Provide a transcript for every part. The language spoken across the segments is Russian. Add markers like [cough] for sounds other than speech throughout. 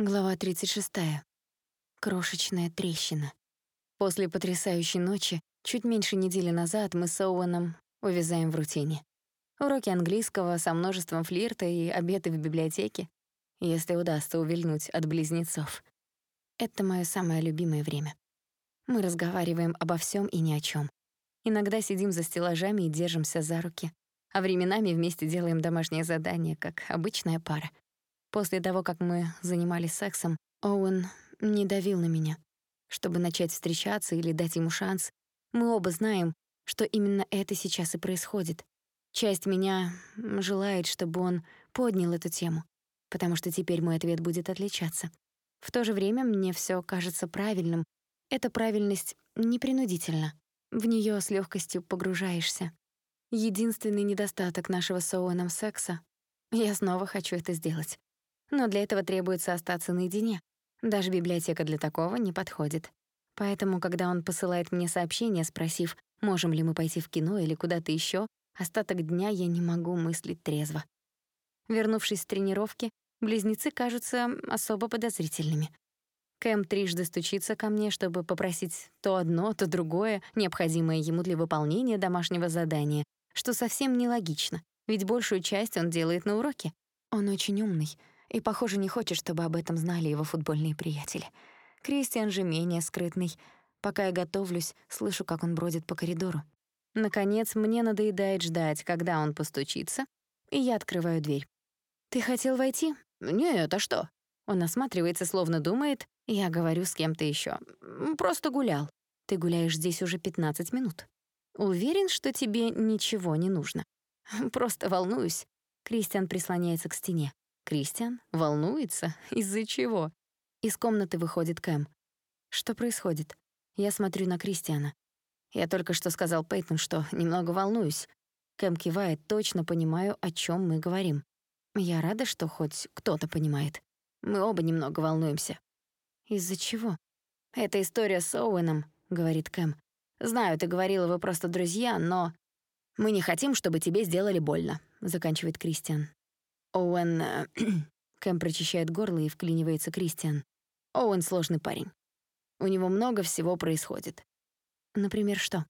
Глава 36. Крошечная трещина. После потрясающей ночи, чуть меньше недели назад, мы с Оуэном увязаем в рутине. Уроки английского со множеством флирта и обеды в библиотеке, если удастся увильнуть от близнецов. Это моё самое любимое время. Мы разговариваем обо всём и ни о чём. Иногда сидим за стеллажами и держимся за руки, а временами вместе делаем домашние задания, как обычная пара. После того, как мы занимались сексом, Оуэн не давил на меня, чтобы начать встречаться или дать ему шанс. Мы оба знаем, что именно это сейчас и происходит. Часть меня желает, чтобы он поднял эту тему, потому что теперь мой ответ будет отличаться. В то же время мне всё кажется правильным. Эта правильность непринудительна. В неё с лёгкостью погружаешься. Единственный недостаток нашего с Оуэном секса — я снова хочу это сделать. Но для этого требуется остаться наедине. Даже библиотека для такого не подходит. Поэтому, когда он посылает мне сообщение, спросив, можем ли мы пойти в кино или куда-то ещё, остаток дня я не могу мыслить трезво. Вернувшись с тренировки, близнецы кажутся особо подозрительными. Кэм трижды стучится ко мне, чтобы попросить то одно, то другое, необходимое ему для выполнения домашнего задания, что совсем нелогично, ведь большую часть он делает на уроке. Он очень умный, и, похоже, не хочет, чтобы об этом знали его футбольные приятели. Кристиан же менее скрытный. Пока я готовлюсь, слышу, как он бродит по коридору. Наконец, мне надоедает ждать, когда он постучится, и я открываю дверь. «Ты хотел войти?» «Нет, а что?» Он осматривается, словно думает, я говорю с кем-то ещё. «Просто гулял. Ты гуляешь здесь уже 15 минут. Уверен, что тебе ничего не нужно?» «Просто волнуюсь». Кристиан прислоняется к стене. Кристиан волнуется? [laughs] Из-за чего? Из комнаты выходит Кэм. Что происходит? Я смотрю на Кристиана. Я только что сказал Пейтон, что немного волнуюсь. Кэм кивает, точно понимаю, о чем мы говорим. Я рада, что хоть кто-то понимает. Мы оба немного волнуемся. Из-за чего? Это история с Оуэном, говорит Кэм. Знаю, ты говорила, вы просто друзья, но мы не хотим, чтобы тебе сделали больно, заканчивает Кристиан. Оуэн... Э, [clears throat] Кэм прочищает горло и вклинивается Кристиан. Оуэн сложный парень. У него много всего происходит. Например, что?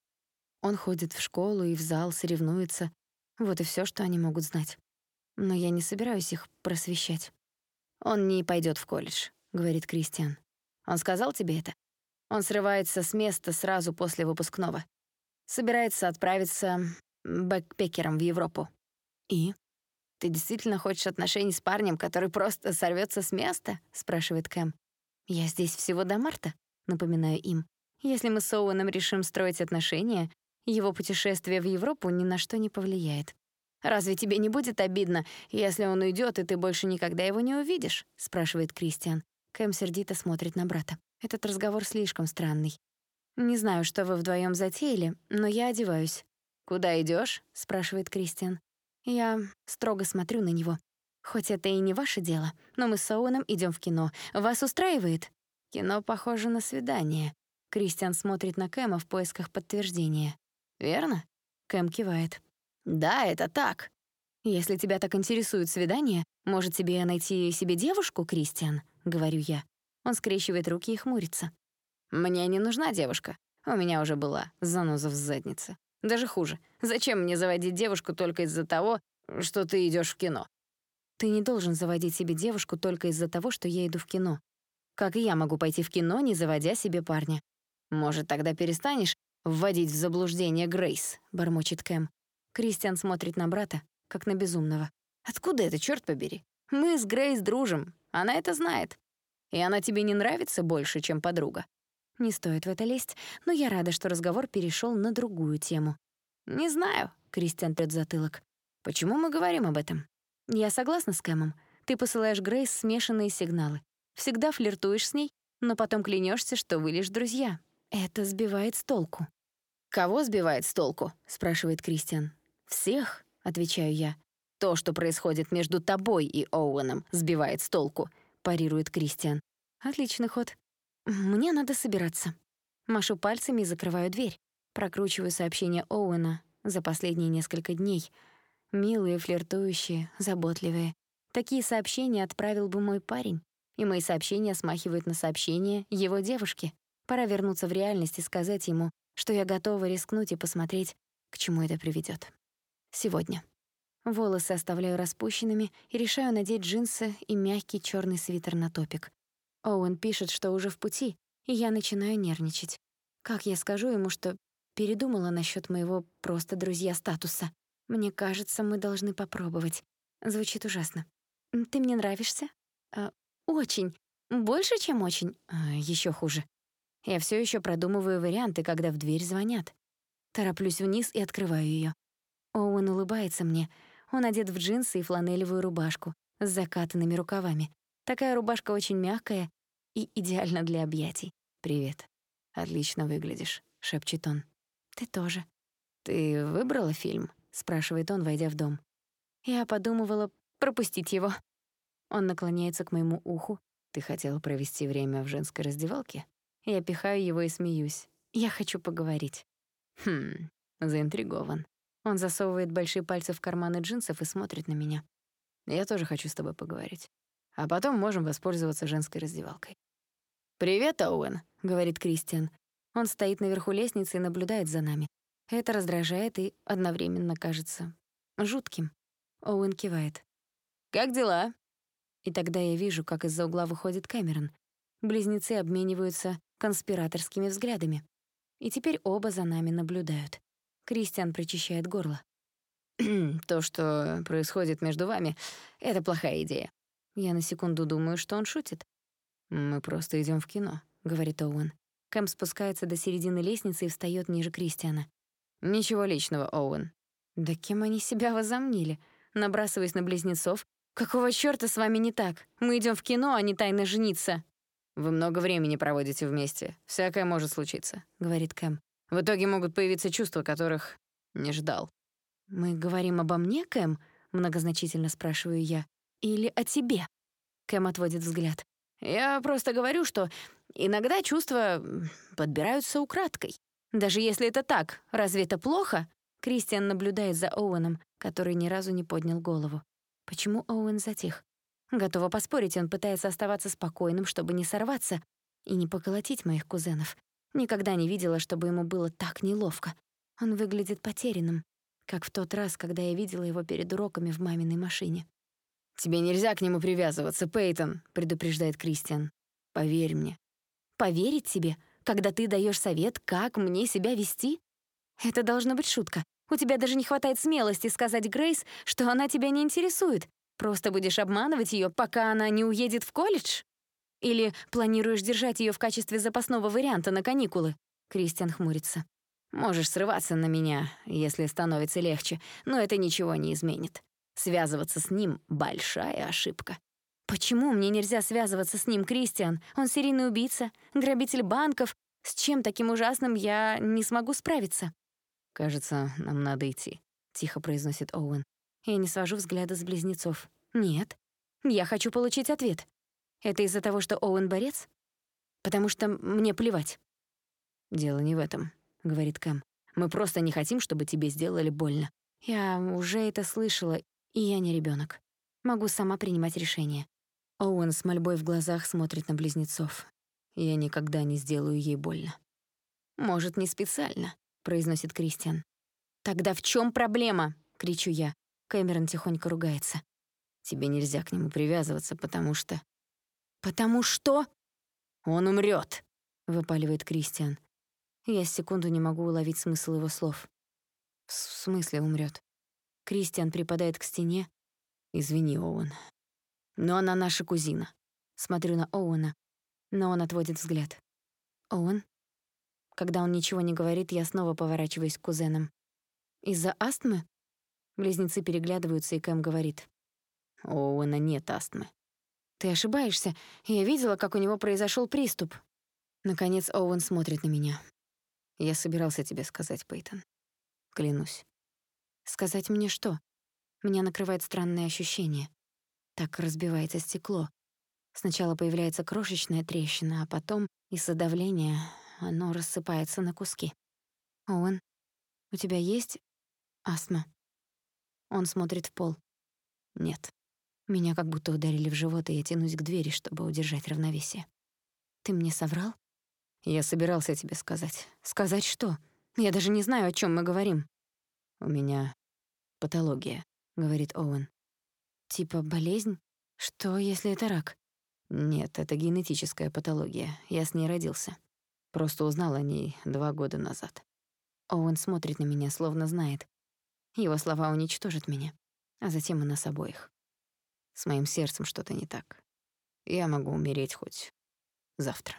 Он ходит в школу и в зал, соревнуется. Вот и всё, что они могут знать. Но я не собираюсь их просвещать. «Он не пойдёт в колледж», — говорит Кристиан. «Он сказал тебе это? Он срывается с места сразу после выпускного. Собирается отправиться бэкпекером в Европу». «И?» «Ты действительно хочешь отношений с парнем, который просто сорвётся с места?» — спрашивает Кэм. «Я здесь всего до марта», — напоминаю им. «Если мы с Оуэном решим строить отношения, его путешествие в Европу ни на что не повлияет». «Разве тебе не будет обидно, если он уйдёт, и ты больше никогда его не увидишь?» — спрашивает Кристиан. Кэм сердито смотрит на брата. Этот разговор слишком странный. «Не знаю, что вы вдвоём затеяли, но я одеваюсь». «Куда идёшь?» — спрашивает Кристиан. Я строго смотрю на него. Хоть это и не ваше дело, но мы с Оуэном идём в кино. Вас устраивает? Кино похоже на свидание. Кристиан смотрит на Кэма в поисках подтверждения. Верно? Кэм кивает. Да, это так. Если тебя так интересует свидание, может тебе найти себе девушку, Кристиан? Говорю я. Он скрещивает руки и хмурится. Мне не нужна девушка. У меня уже была заноза в заднице. Даже хуже. Зачем мне заводить девушку только из-за того, что ты идёшь в кино? Ты не должен заводить себе девушку только из-за того, что я иду в кино. Как и я могу пойти в кино, не заводя себе парня? Может, тогда перестанешь вводить в заблуждение Грейс, бормочет Кэм. Кристиан смотрит на брата, как на безумного. Откуда это, чёрт побери? Мы с Грейс дружим, она это знает. И она тебе не нравится больше, чем подруга. Не стоит в это лезть, но я рада, что разговор перешёл на другую тему. «Не знаю», — Кристиан трёт затылок. «Почему мы говорим об этом?» «Я согласна с Кэмом. Ты посылаешь Грейс смешанные сигналы. Всегда флиртуешь с ней, но потом клянёшься, что вы лишь друзья. Это сбивает с толку». «Кого сбивает с толку?» — спрашивает Кристиан. «Всех», — отвечаю я. «То, что происходит между тобой и Оуэном, сбивает с толку», — парирует Кристиан. «Отличный ход. Мне надо собираться. Машу пальцами и закрываю дверь. Прокручиваю сообщения Оуэна за последние несколько дней. Милые, флиртующие, заботливые. Такие сообщения отправил бы мой парень. и мои сообщения смахивают на сообщения его девушки. Пора вернуться в реальность и сказать ему, что я готова рискнуть и посмотреть, к чему это приведет. Сегодня. Волосы оставляю распущенными и решаю надеть джинсы и мягкий черный свитер на топик. Оуэн пишет, что уже в пути, и я начинаю нервничать. Как я скажу ему, что передумала насчет моего просто друзья статуса? Мне кажется, мы должны попробовать. Звучит ужасно. Ты мне нравишься? А, очень. Больше, чем очень. А, ещё хуже. Я всё ещё продумываю варианты, когда в дверь звонят. Тороплюсь вниз и открываю её. Оуэн улыбается мне. Он одет в джинсы и фланелевую рубашку с закатанными рукавами. Такая рубашка очень мягкая и идеальна для объятий. «Привет. Отлично выглядишь», — шепчет он. «Ты тоже». «Ты выбрала фильм?» — спрашивает он, войдя в дом. Я подумывала пропустить его. Он наклоняется к моему уху. «Ты хотела провести время в женской раздевалке?» Я пихаю его и смеюсь. «Я хочу поговорить». Хм, заинтригован. Он засовывает большие пальцы в карманы джинсов и смотрит на меня. Я тоже хочу с тобой поговорить. А потом можем воспользоваться женской раздевалкой. «Привет, Оуэн», — говорит Кристиан. Он стоит наверху лестницы и наблюдает за нами. Это раздражает и одновременно кажется жутким. Оуэн кивает. «Как дела?» И тогда я вижу, как из-за угла выходит Кэмерон. Близнецы обмениваются конспираторскими взглядами. И теперь оба за нами наблюдают. Кристиан прочищает горло. «То, что происходит между вами, — это плохая идея». Я на секунду думаю, что он шутит. «Мы просто идем в кино», — говорит Оуэн. Кэм спускается до середины лестницы и встаёт ниже Кристиана. «Ничего личного, Оуэн». Да кем они себя возомнили? Набрасываясь на близнецов. «Какого чёрта с вами не так? Мы идём в кино, а не тайно жениться». «Вы много времени проводите вместе. Всякое может случиться», — говорит Кэм. В итоге могут появиться чувства, которых не ждал. «Мы говорим обо мне, Кэм?» — многозначительно спрашиваю я. «Или о тебе?» Кэм отводит взгляд. «Я просто говорю, что иногда чувства подбираются украдкой. Даже если это так, разве это плохо?» Кристиан наблюдает за Оуэном, который ни разу не поднял голову. Почему Оуэн затих? Готова поспорить, он пытается оставаться спокойным, чтобы не сорваться и не поколотить моих кузенов. Никогда не видела, чтобы ему было так неловко. Он выглядит потерянным, как в тот раз, когда я видела его перед уроками в маминой машине. «Тебе нельзя к нему привязываться, Пейтон», — предупреждает Кристиан. «Поверь мне». «Поверить тебе, когда ты даешь совет, как мне себя вести? Это должна быть шутка. У тебя даже не хватает смелости сказать Грейс, что она тебя не интересует. Просто будешь обманывать ее, пока она не уедет в колледж?» Или планируешь держать ее в качестве запасного варианта на каникулы?» Кристиан хмурится. «Можешь срываться на меня, если становится легче, но это ничего не изменит. Связываться с ним — большая ошибка». «Почему мне нельзя связываться с ним, Кристиан? Он серийный убийца, грабитель банков. С чем таким ужасным я не смогу справиться?» «Кажется, нам надо идти», — тихо произносит Оуэн. Я не свожу взгляда с близнецов. «Нет, я хочу получить ответ. Это из-за того, что Оуэн борец? Потому что мне плевать. Дело не в этом, говорит Кэм. Мы просто не хотим, чтобы тебе сделали больно. Я уже это слышала, и я не ребенок. Могу сама принимать решения. Оуэн с мольбой в глазах смотрит на близнецов. Я никогда не сделаю ей больно. Может, не специально, произносит Кристиан. Тогда в чем проблема? кричу я. Кэмерон тихонько ругается. Тебе нельзя к нему привязываться, потому что «Потому что...» «Он умрет, выпаливает Кристиан. Я секунду не могу уловить смысл его слов. «В смысле умрет? Кристиан припадает к стене. «Извини, Оуэн. Но она наша кузина». Смотрю на Оуэна, но он отводит взгляд. «Оуэн?» Когда он ничего не говорит, я снова поворачиваюсь к кузенам. «Из-за астмы?» Близнецы переглядываются, и Кэм говорит. «У Оуэна нет астмы. «Ты ошибаешься. Я видела, как у него произошел приступ». Наконец Оуэн смотрит на меня. «Я собирался тебе сказать, Пейтон. Клянусь». «Сказать мне что?» Меня накрывает странное ощущение. Так разбивается стекло. Сначала появляется крошечная трещина, а потом из-за давления оно рассыпается на куски. «Оуэн, у тебя есть астма?» Он смотрит в пол. «Нет». Меня как будто ударили в живот, и я тянусь к двери, чтобы удержать равновесие. Ты мне соврал? Я собирался тебе сказать. Сказать что? Я даже не знаю, о чем мы говорим. У меня патология, говорит Оуэн. Типа болезнь? Что, если это рак? Нет, это генетическая патология. Я с ней родился. Просто узнал о ней два года назад. Оуэн смотрит на меня, словно знает. Его слова уничтожат меня, а затем и нас обоих. С моим сердцем что-то не так. Я могу умереть хоть завтра.